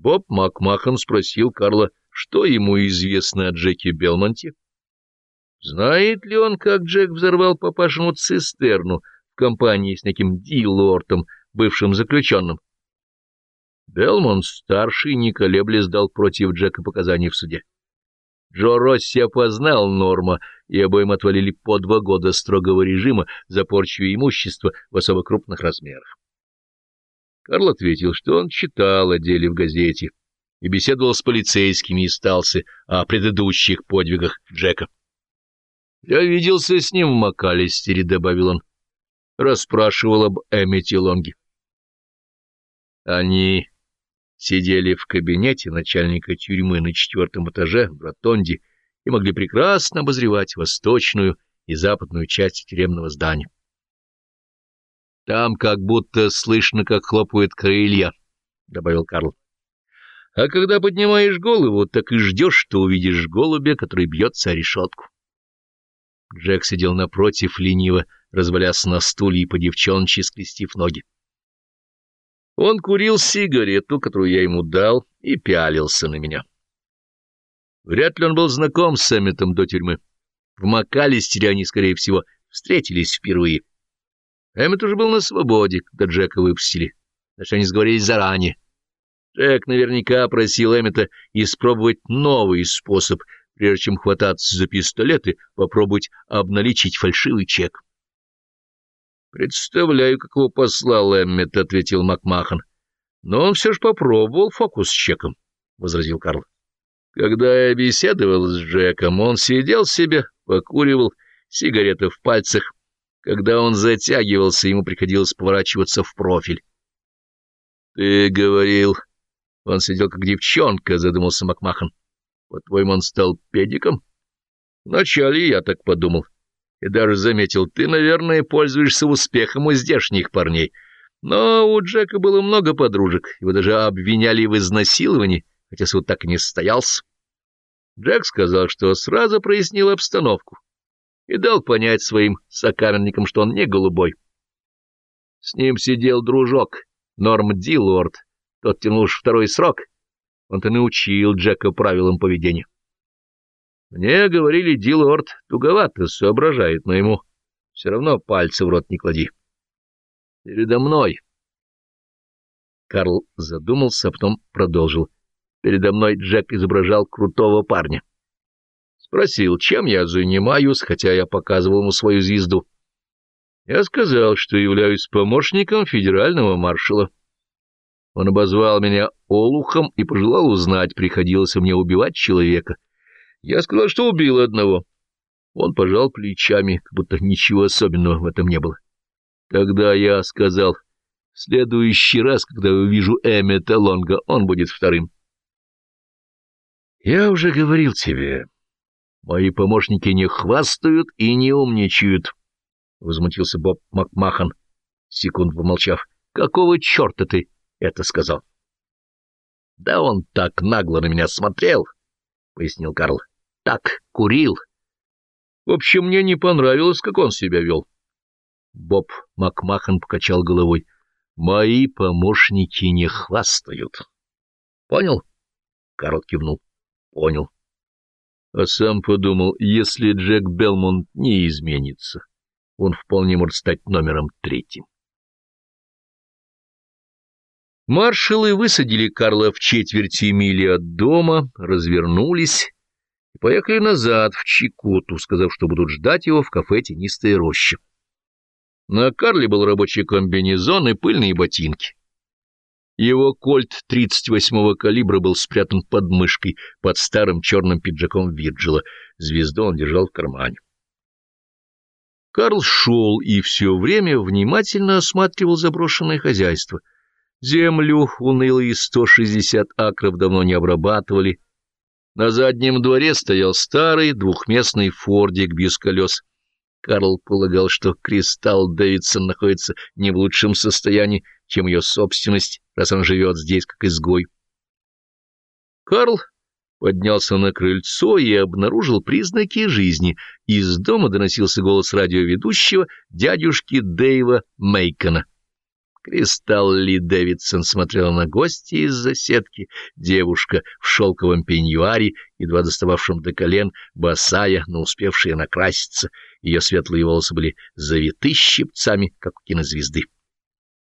Боб Макмахан спросил Карла, что ему известно о Джеке Белмонте. Знает ли он, как Джек взорвал папашину цистерну в компании с неким Ди Лортом, бывшим заключенным? Белмонт-старший, не колеблясь, дал против Джека показания в суде. Джо Росси опознал Норма, и обоим отвалили по два года строгого режима за порчу имущества в особо крупных размерах. Карл ответил, что он читал о деле в газете и беседовал с полицейскими и стался о предыдущих подвигах Джека. «Я виделся с ним в МакАлистере», — добавил он. Расспрашивал об Эммете Лонге. Они сидели в кабинете начальника тюрьмы на четвертом этаже в Ротонде и могли прекрасно обозревать восточную и западную часть тюремного здания. Там как будто слышно, как хлопают крылья, — добавил Карл. А когда поднимаешь голову, так и ждешь, что увидишь голубя, который бьется о решетку. Джек сидел напротив, лениво, развалясь на стуле и по девчончи скрестив ноги. Он курил сигарету, которую я ему дал, и пялился на меня. Вряд ли он был знаком с Эмметом до тюрьмы. В МакАлистере они, скорее всего, встретились впервые. Эммет уже был на свободе, когда Джека выпустили. Значит, они сговорились заранее. Джек наверняка просил Эммета испробовать новый способ, прежде чем хвататься за пистолеты, попробовать обналичить фальшивый чек. «Представляю, как его послал Эммет», — ответил Макмахан. «Но он все же попробовал фокус с чеком», — возразил Карл. «Когда я беседовал с Джеком, он сидел себе, покуривал, сигареты в пальцах. Когда он затягивался, ему приходилось поворачиваться в профиль». «Ты говорил, он сидел как девчонка», — задумался Макмахан. «По-твоему, он стал педиком?» «Вначале я так подумал». И даже заметил, ты, наверное, пользуешься успехом у здешних парней. Но у Джека было много подружек, его даже обвиняли в изнасиловании, хотя суд так и не состоялся. Джек сказал, что сразу прояснил обстановку и дал понять своим сокамерникам, что он не голубой. С ним сидел дружок, Норм Дилорд, тот тянул уж второй срок. Он-то научил Джека правилам поведения. Мне говорили, Дилорд туговато соображает, но ему все равно пальцы в рот не клади. Передо мной. Карл задумался, а потом продолжил. Передо мной Джек изображал крутого парня. Спросил, чем я занимаюсь, хотя я показывал ему свою звезду. Я сказал, что являюсь помощником федерального маршала. Он обозвал меня олухом и пожелал узнать, приходилось мне убивать человека — я сказал, что убил одного. Он пожал плечами, как будто ничего особенного в этом не было. Тогда я сказал, в следующий раз, когда увижу Эммета Лонга, он будет вторым. Я уже говорил тебе, мои помощники не хвастают и не умничают, — возмутился Боб Макмахан, секунд помолчав. — Какого черта ты это сказал? — Да он так нагло на меня смотрел, — пояснил Карл так курил. В общем, мне не понравилось, как он себя вел. Боб Макмахан покачал головой. Мои помощники не хвастают. Понял? Карл кивнул. Понял. А сам подумал, если Джек Белмонт не изменится, он вполне может стать номером третьим. Маршалы высадили Карла в четверти мили от дома, развернулись и поехали назад, в Чикоту, сказав, что будут ждать его в кафе «Тенистая роща». На Карле был рабочий комбинезон и пыльные ботинки. Его кольт 38-го калибра был спрятан под мышкой, под старым черным пиджаком Вирджила. Звезду он держал в кармане. Карл шел и все время внимательно осматривал заброшенное хозяйство. Землю унылые 160 акров давно не обрабатывали, на заднем дворе стоял старый двухместный фордик без колес. Карл полагал, что Кристалл Дэвидсон находится не в лучшем состоянии, чем ее собственность, раз он живет здесь как изгой. Карл поднялся на крыльцо и обнаружил признаки жизни. Из дома доносился голос радиоведущего дядюшки Дэйва Мейкона. Кристалл Ли Дэвидсон смотрела на гостя из-за сетки. Девушка в шелковом пеньюаре, едва достававшем до колен, босая, но успевшая накраситься. Ее светлые волосы были завиты щипцами, как у кинозвезды.